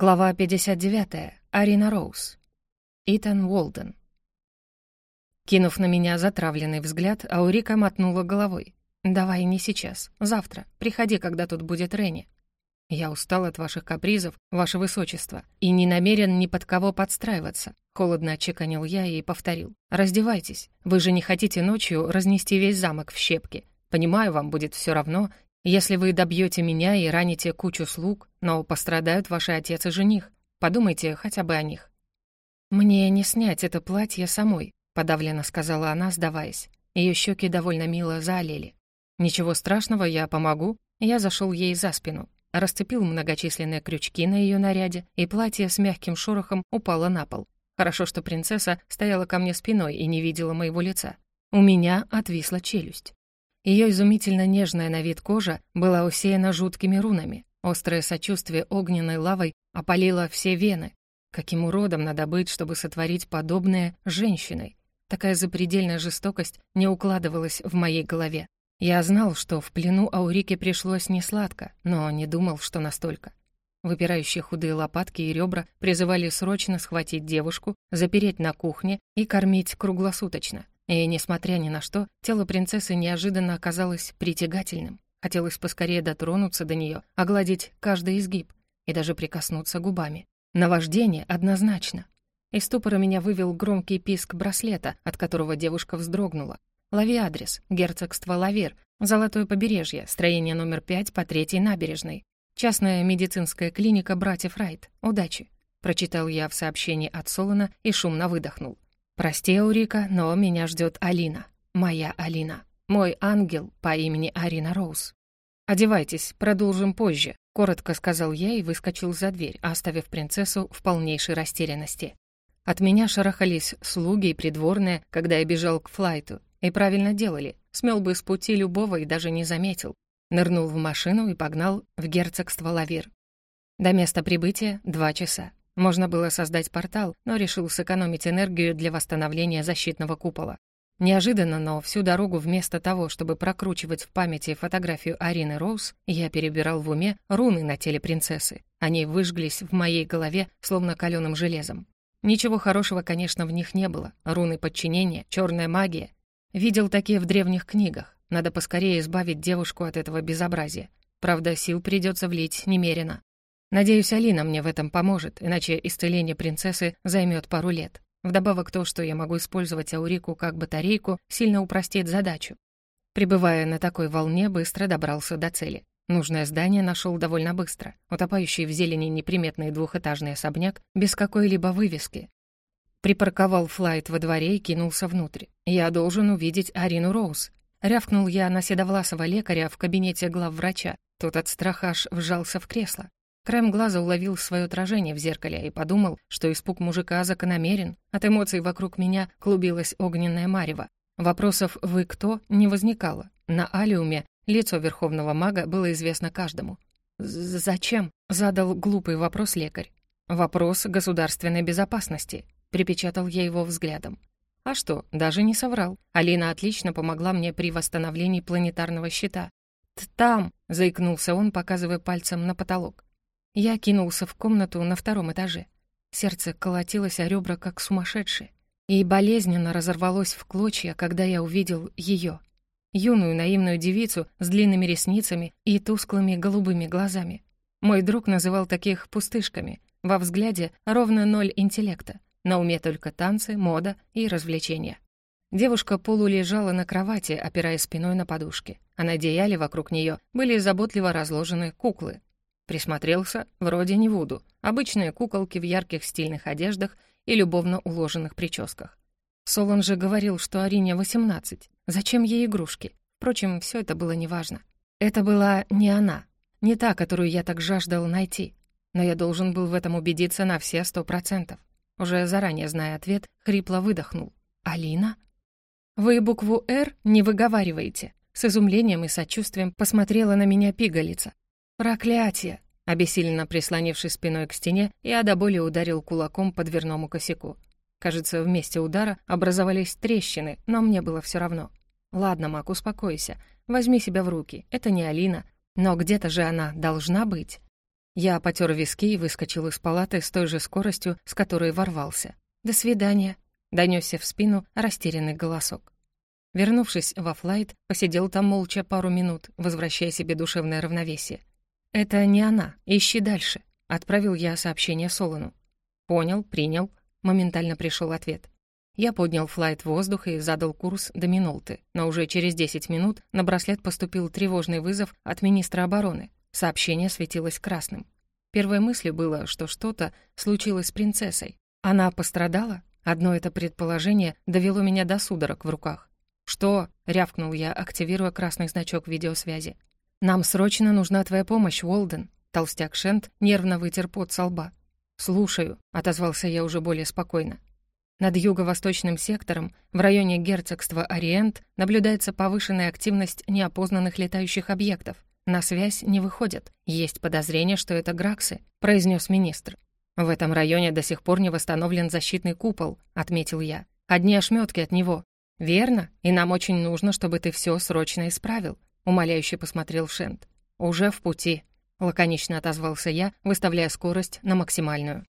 Глава 59. Арина Роуз. Итан Уолден. Кинув на меня затравленный взгляд, Аурика мотнула головой. «Давай не сейчас. Завтра. Приходи, когда тут будет Ренни. Я устал от ваших капризов, ваше высочество, и не намерен ни под кого подстраиваться». Холодно отчеканил я и повторил. «Раздевайтесь. Вы же не хотите ночью разнести весь замок в щепки. Понимаю, вам будет все равно, если вы добьете меня и раните кучу слуг, но пострадают ваши отец и жених. Подумайте хотя бы о них». «Мне не снять это платье самой», — подавленно сказала она, сдаваясь. Ее щеки довольно мило заолели. «Ничего страшного, я помогу». Я зашел ей за спину, расцепил многочисленные крючки на ее наряде, и платье с мягким шорохом упало на пол. Хорошо, что принцесса стояла ко мне спиной и не видела моего лица. У меня отвисла челюсть. Ее изумительно нежная на вид кожа была усеяна жуткими рунами. Острое сочувствие огненной лавой опалило все вены. Каким уродом надо быть, чтобы сотворить подобное женщиной? Такая запредельная жестокость не укладывалась в моей голове. Я знал, что в плену Аурике пришлось несладко, но не думал, что настолько. Выпирающие худые лопатки и ребра призывали срочно схватить девушку, запереть на кухне и кормить круглосуточно. И, несмотря ни на что, тело принцессы неожиданно оказалось притягательным. Хотелось поскорее дотронуться до нее, огладить каждый изгиб и даже прикоснуться губами. Наваждение однозначно. Из ступора меня вывел громкий писк браслета, от которого девушка вздрогнула. «Лови адрес. Герцогство Лавир. Золотое побережье. Строение номер пять по третьей набережной. Частная медицинская клиника братьев Райт. Удачи!» Прочитал я в сообщении от Солона и шумно выдохнул. «Прости, Аурика, но меня ждет Алина. Моя Алина. Мой ангел по имени Арина Роуз». «Одевайтесь, продолжим позже», — коротко сказал я и выскочил за дверь, оставив принцессу в полнейшей растерянности. От меня шарахались слуги и придворные, когда я бежал к флайту. И правильно делали. Смел бы с пути любого и даже не заметил. Нырнул в машину и погнал в герцогство Лавир. До места прибытия — два часа. Можно было создать портал, но решил сэкономить энергию для восстановления защитного купола. Неожиданно, но всю дорогу вместо того, чтобы прокручивать в памяти фотографию Арины Роуз, я перебирал в уме руны на теле принцессы. Они выжглись в моей голове, словно каленым железом. Ничего хорошего, конечно, в них не было. Руны подчинения, черная магия. Видел такие в древних книгах. Надо поскорее избавить девушку от этого безобразия. Правда, сил придется влить немерено. Надеюсь, Алина мне в этом поможет, иначе исцеление принцессы займет пару лет. Вдобавок то, что я могу использовать Аурику как батарейку, сильно упростит задачу. Прибывая на такой волне, быстро добрался до цели. Нужное здание нашел довольно быстро, утопающий в зелени неприметный двухэтажный особняк без какой-либо вывески. Припарковал флайт во дворе и кинулся внутрь. Я должен увидеть Арину Роуз. Рявкнул я на седовласого лекаря в кабинете главврача. Тот от страха аж вжался в кресло. Краем глаза уловил свое отражение в зеркале и подумал, что испуг мужика закономерен. От эмоций вокруг меня клубилась огненная марево. Вопросов «вы кто?» не возникало. На Алиуме лицо верховного мага было известно каждому. «Зачем?» — задал глупый вопрос лекарь. «Вопрос государственной безопасности», — припечатал я его взглядом. А что, даже не соврал. Алина отлично помогла мне при восстановлении планетарного щита. «Там!» — заикнулся он, показывая пальцем на потолок. Я кинулся в комнату на втором этаже. Сердце колотилось о ребра, как сумасшедшее, и болезненно разорвалось в клочья, когда я увидел ее. Юную наивную девицу с длинными ресницами и тусклыми голубыми глазами. Мой друг называл таких пустышками. Во взгляде ровно ноль интеллекта. На уме только танцы, мода и развлечения. Девушка полулежала на кровати, опираясь спиной на подушки, а на одеяле вокруг нее были заботливо разложены куклы. Присмотрелся, вроде не Вуду. Обычные куколки в ярких стильных одеждах и любовно уложенных прическах. Солон же говорил, что Арине 18. Зачем ей игрушки? Впрочем, все это было неважно. Это была не она, не та, которую я так жаждал найти. Но я должен был в этом убедиться на все сто процентов. Уже заранее зная ответ, хрипло выдохнул. «Алина?» «Вы букву «Р» не выговариваете». С изумлением и сочувствием посмотрела на меня пигалица. «Проклятие!» Обессиленно прислонившись спиной к стене, я до боли ударил кулаком по дверному косяку. Кажется, в удара образовались трещины, но мне было все равно. «Ладно, Мак, успокойся. Возьми себя в руки. Это не Алина. Но где-то же она должна быть». Я потер виски и выскочил из палаты с той же скоростью, с которой ворвался. «До свидания», — донёсся в спину растерянный голосок. Вернувшись во флайт, посидел там молча пару минут, возвращая себе душевное равновесие. «Это не она, ищи дальше», — отправил я сообщение Солону. «Понял, принял», — моментально пришел ответ. Я поднял флайт в воздух и задал курс до Минолты, но уже через 10 минут на браслет поступил тревожный вызов от министра обороны. Сообщение светилось красным. Первой мыслью было, что что-то случилось с принцессой. Она пострадала? Одно это предположение довело меня до судорог в руках. «Что?» — рявкнул я, активируя красный значок видеосвязи. «Нам срочно нужна твоя помощь, Уолден». Толстяк Шент нервно вытер пот со лба. «Слушаю», — отозвался я уже более спокойно. Над юго-восточным сектором, в районе герцогства Ориент, наблюдается повышенная активность неопознанных летающих объектов. На связь не выходят. Есть подозрение, что это Граксы, произнес министр. В этом районе до сих пор не восстановлен защитный купол, отметил я. Одни ошметки от него. Верно, и нам очень нужно, чтобы ты все срочно исправил, умоляюще посмотрел Шент. Уже в пути, лаконично отозвался я, выставляя скорость на максимальную.